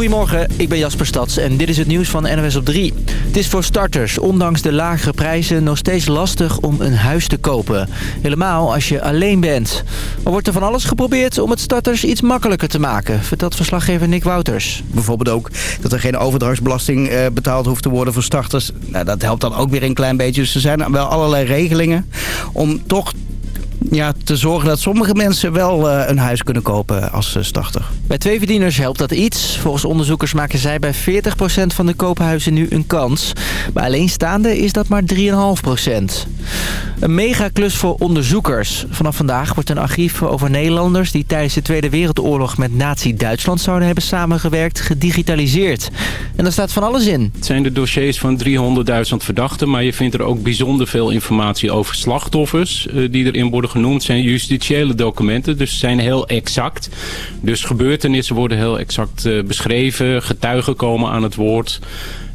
Goedemorgen, ik ben Jasper Stads en dit is het nieuws van NWS op 3. Het is voor starters, ondanks de lagere prijzen, nog steeds lastig om een huis te kopen. Helemaal als je alleen bent. Er wordt er van alles geprobeerd om het starters iets makkelijker te maken, vertelt verslaggever Nick Wouters. Bijvoorbeeld ook dat er geen overdrachtsbelasting eh, betaald hoeft te worden voor starters. Nou, dat helpt dan ook weer een klein beetje. Dus er zijn wel allerlei regelingen om toch ja, te zorgen dat sommige mensen wel uh, een huis kunnen kopen als uh, starter. Bij twee verdieners helpt dat iets. Volgens onderzoekers maken zij bij 40% van de koophuizen nu een kans. Bij alleenstaanden is dat maar 3,5%. Een megaklus voor onderzoekers. Vanaf vandaag wordt een archief over Nederlanders... die tijdens de Tweede Wereldoorlog met Nazi-Duitsland zouden hebben samengewerkt... gedigitaliseerd. En daar staat van alles in. Het zijn de dossiers van 300.000 verdachten... maar je vindt er ook bijzonder veel informatie over slachtoffers... Uh, die erin worden genoemd zijn justitiële documenten. Dus zijn heel exact. Dus gebeurtenissen worden heel exact uh, beschreven. Getuigen komen aan het woord.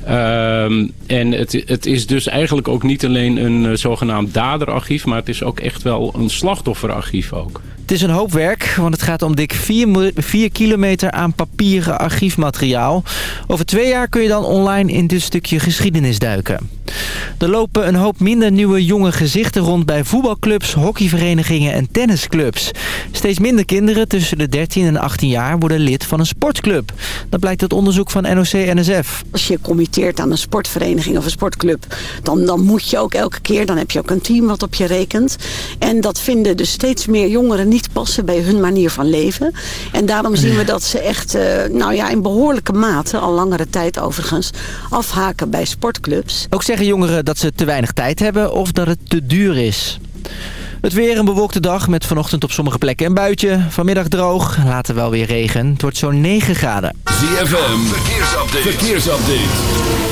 Um, en het, het is dus eigenlijk ook niet alleen een uh, zogenaamd daderarchief... maar het is ook echt wel een slachtofferarchief ook. Het is een hoop werk, want het gaat om dik 4 kilometer aan papieren archiefmateriaal. Over twee jaar kun je dan online in dit stukje geschiedenis duiken. Er lopen een hoop minder nieuwe jonge gezichten rond bij voetbalclubs, hockeyverenigingen en tennisclubs. Steeds minder kinderen tussen de 13 en 18 jaar worden lid van een sportclub. Dat blijkt uit onderzoek van NOC-NSF. Als je committeert aan een sportvereniging of een sportclub, dan, dan moet je ook elke keer, dan heb je ook een team wat op je rekent. En dat vinden dus steeds meer jongeren niet passen bij hun manier van leven. En daarom zien we dat ze echt, uh, nou ja, in behoorlijke mate, al langere tijd overigens, afhaken bij sportclubs. Ook zeggen jongeren dat ze te weinig tijd hebben of dat het te duur is. Het weer een bewolkte dag met vanochtend op sommige plekken een buitje. Vanmiddag droog, later wel weer regen. Het wordt zo'n 9 graden. ZFM, verkeersupdate. verkeersupdate.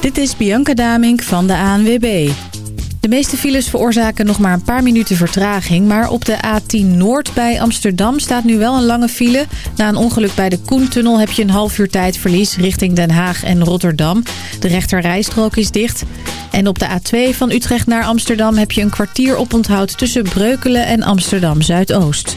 Dit is Bianca Damink van de ANWB. De meeste files veroorzaken nog maar een paar minuten vertraging. Maar op de A10 Noord bij Amsterdam staat nu wel een lange file. Na een ongeluk bij de Koentunnel heb je een half uur tijdverlies richting Den Haag en Rotterdam. De rechterrijstrook is dicht. En op de A2 van Utrecht naar Amsterdam heb je een kwartier oponthoud tussen Breukelen en Amsterdam Zuidoost.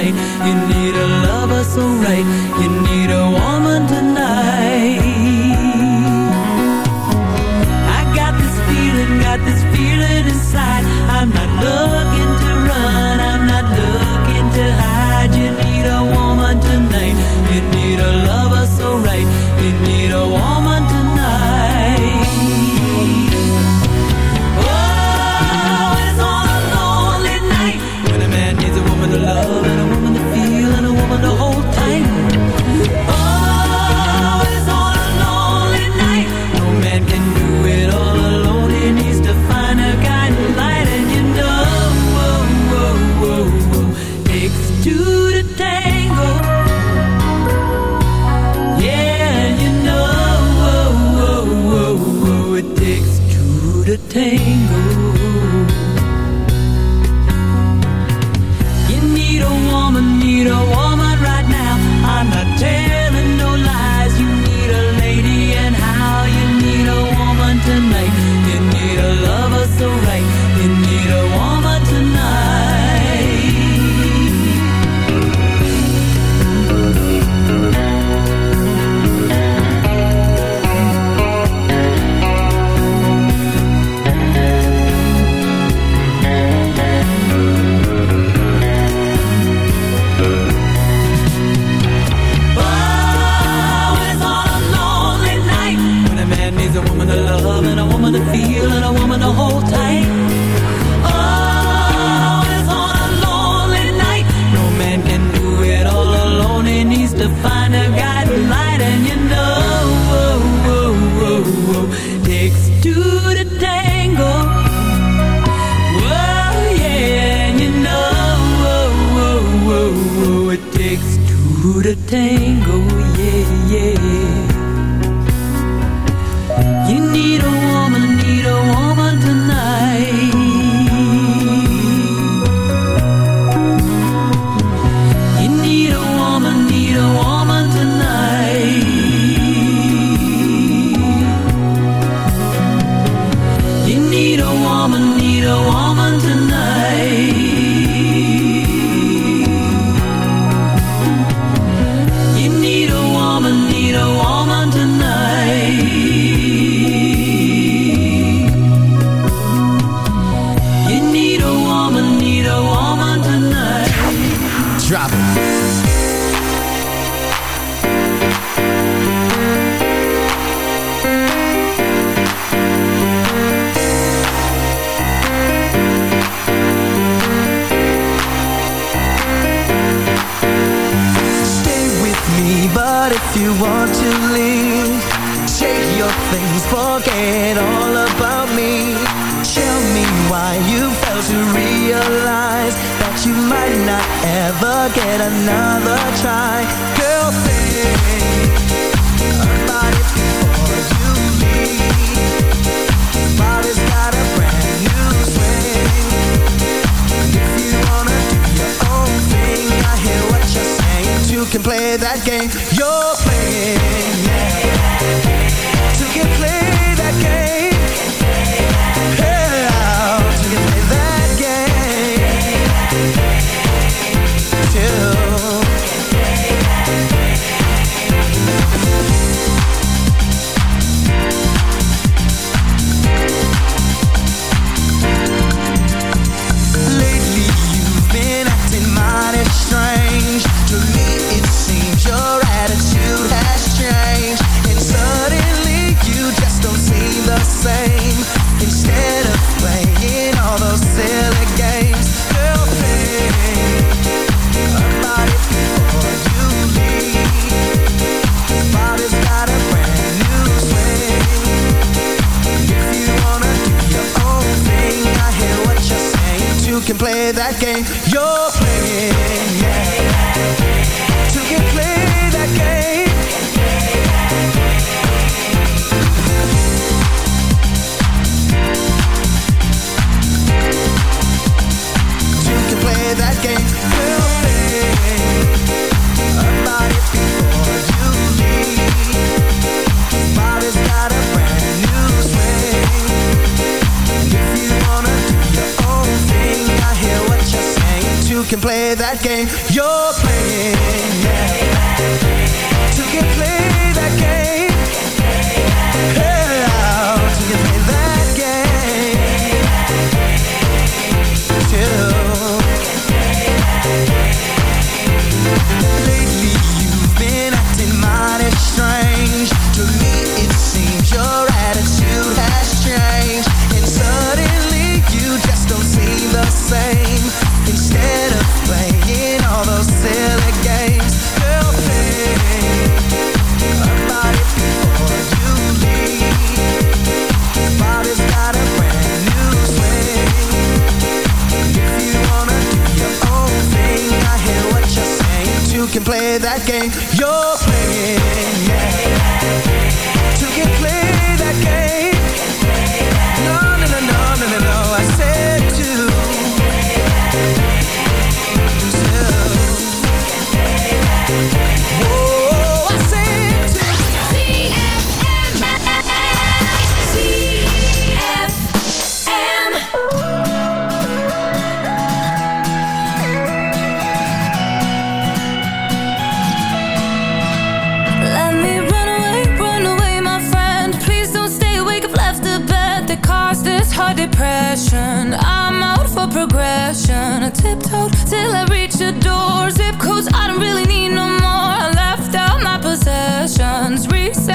Tonight. You need a lover so right. You need a woman tonight. I got this feeling, got this feeling inside. I'm not looking this hard depression? I'm out for progression. I tiptoed till I reach the door. Zip codes, I don't really need no more. I left out my possessions. Reset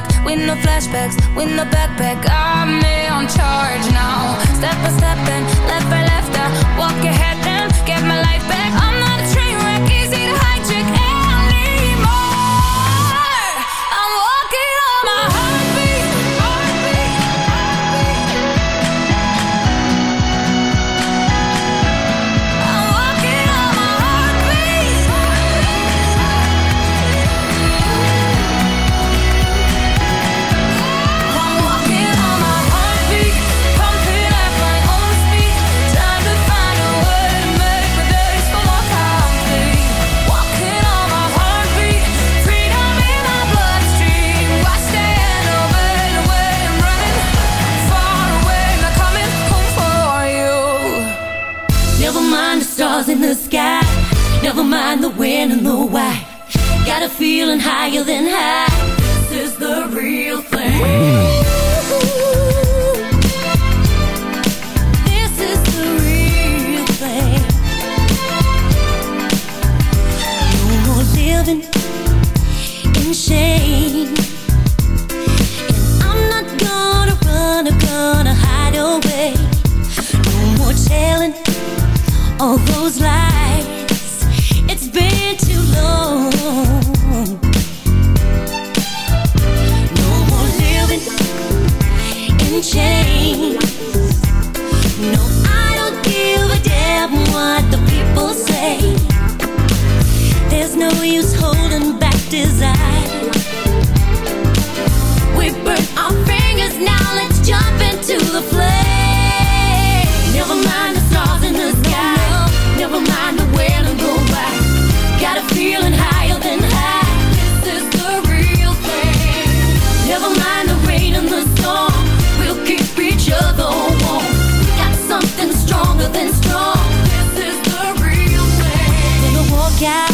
back. With no flashbacks, with no backpack. I'm in charge now. Step by step, and left, right, left, I walk ahead, then get my life back. I'm Mind the when and the why. Got a feeling higher than high. This is the real thing. No use holding back desire. We burnt our fingers, now let's jump into the flame. Never mind the stars in the sky. Never mind the when and go by. Got a feeling higher than high. This is the real thing. Never mind the rain and the storm. We'll keep each other warm. Got something stronger than strong. This is the real thing. Gonna walk out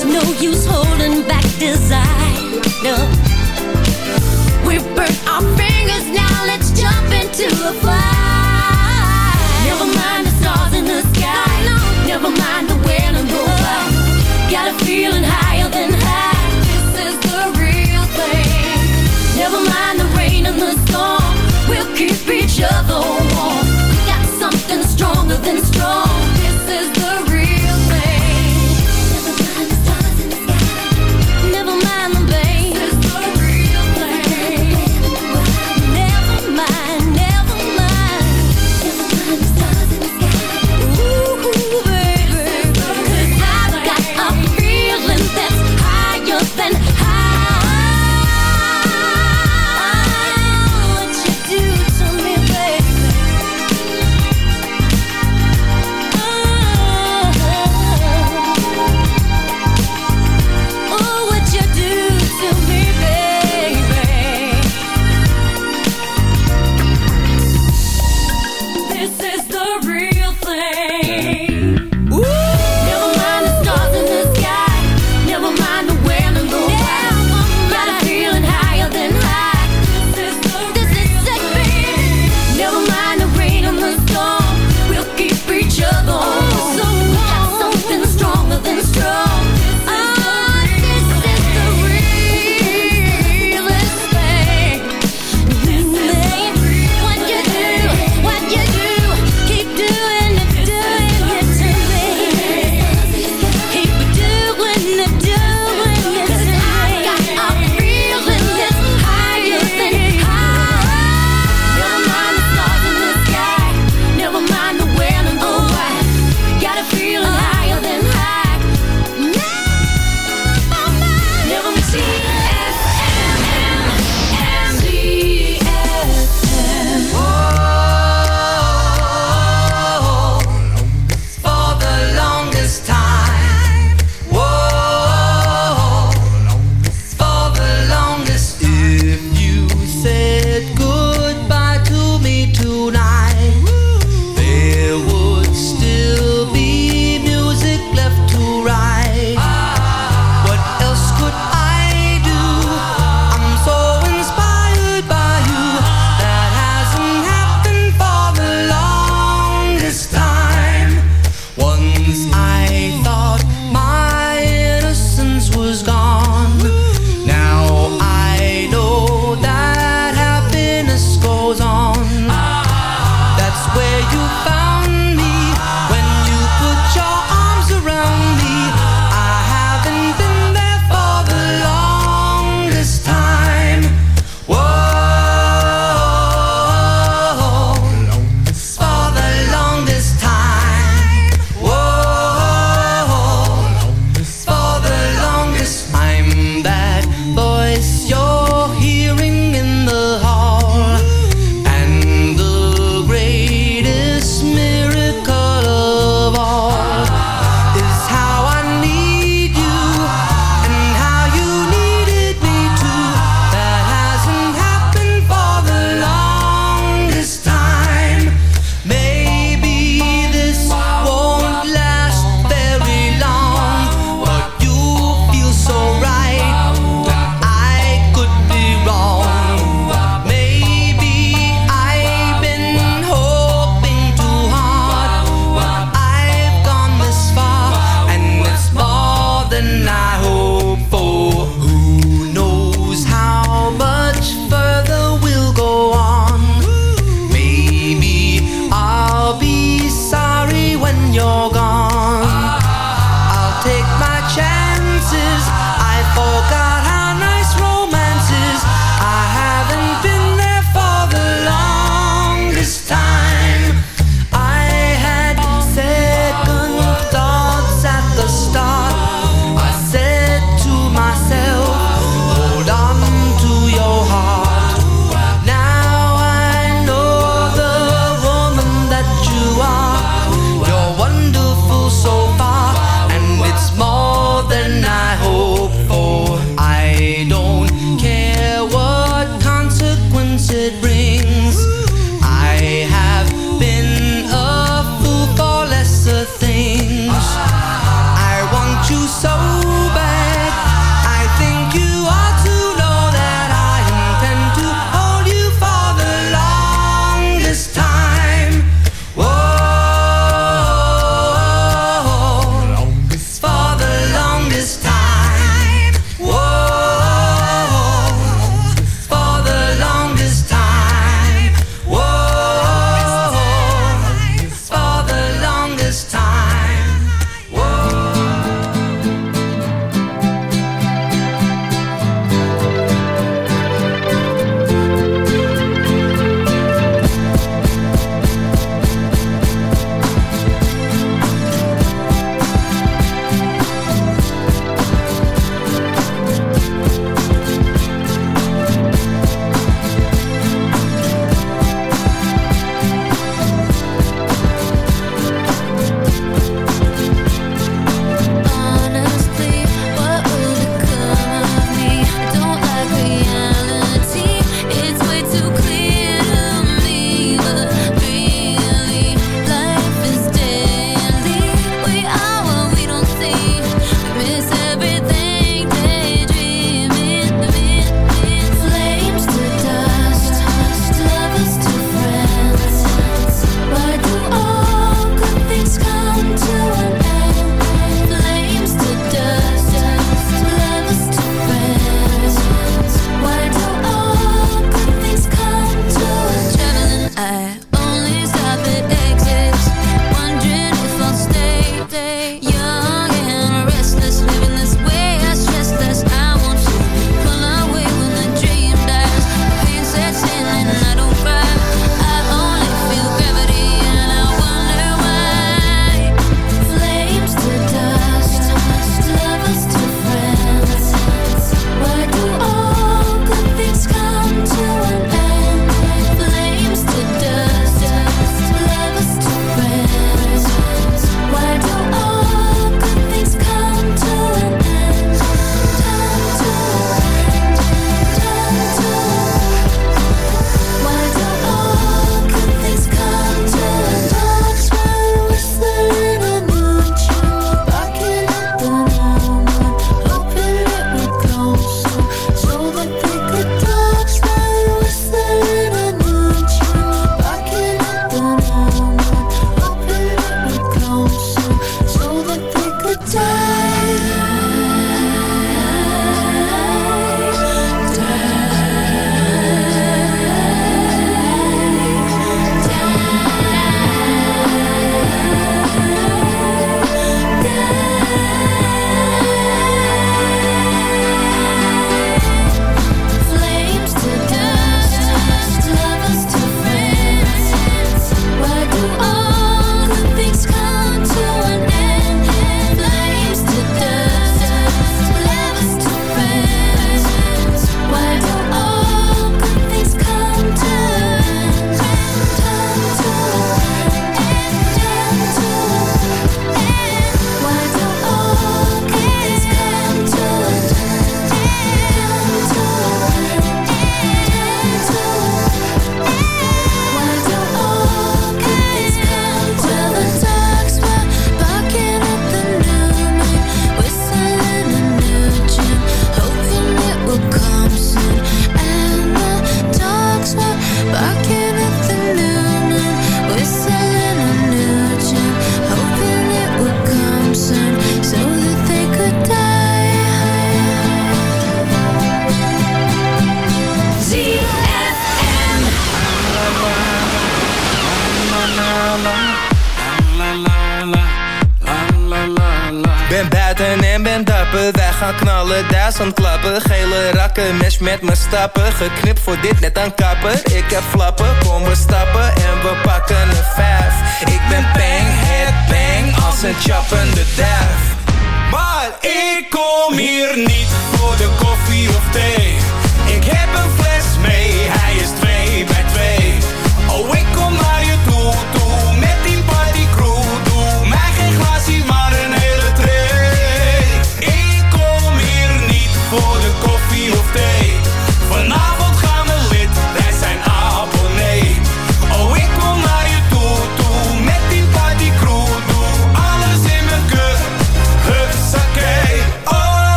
There's no use holding back desire. No. We've burnt our fingers, now let's jump into the fire. Never mind the stars in the sky. Never mind the when and the why. Got a feeling higher than high. This is the real thing. Never mind the rain and the storm. We'll keep each other warm.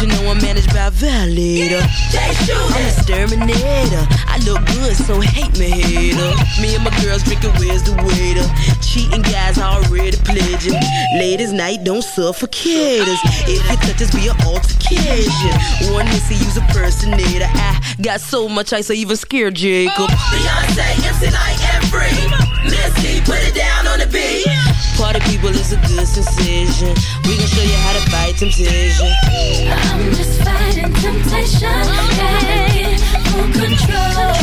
You know I'm managed by a violator? I'm a exterminator. I look good, so hate me, hater. Me and my girls drinking, where's the waiter? Cheating guys already pledging. Ladies' night, don't suffocate us. If you touch us, be an altercation. One missy, use a personator. I got so much ice, I even scared Jacob. Oh, Beyonce, MC Lyte, and free. Missy, put it down on the beat. Party people is a good sensation. We gon' show you how to fight temptation. I'm just fighting temptation. Can't full control.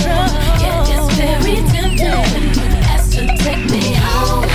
Yeah, it's very tempting. Has to take me home.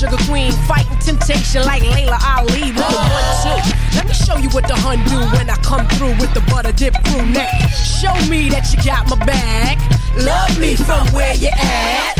Sugar queen, fighting temptation like Laila Ali with the one two. Let me show you what the hun do when I come through with the butter dip crew neck. Show me that you got my back. Love me from where you at.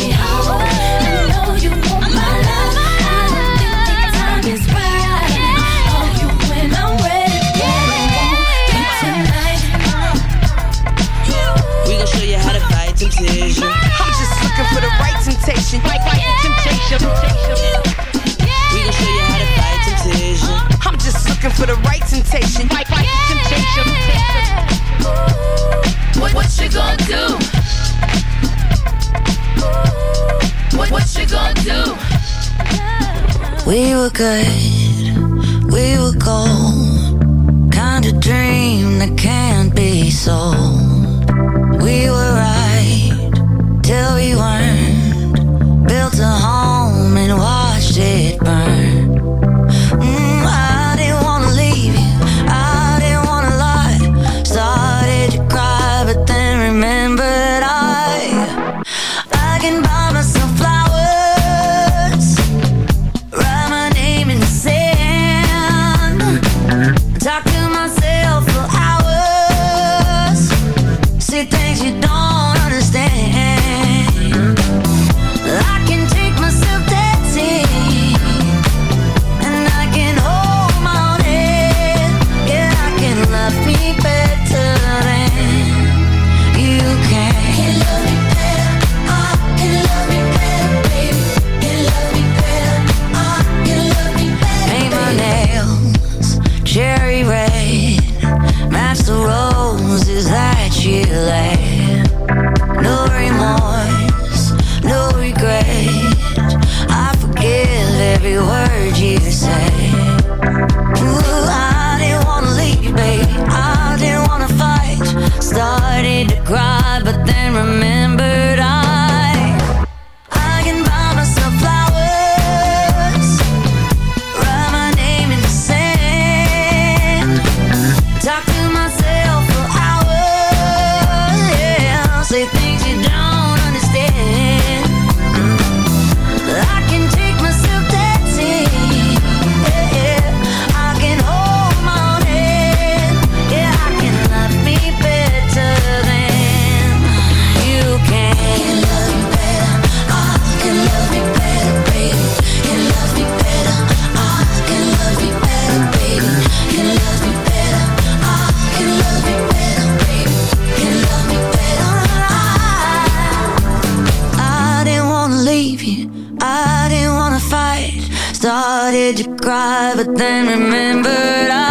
to fight. I'm just looking for the right temptation. Right, right, temptation. We gon' show you how to fight temptation. I'm just looking for the right temptation. Right, right, temptation. What, what you gonna do? What, what you gonna do? We were good, we were gold. Kind of dream that can't be sold. We were right till we weren't. Built a home and watched it burn. To cry, but then remembered I.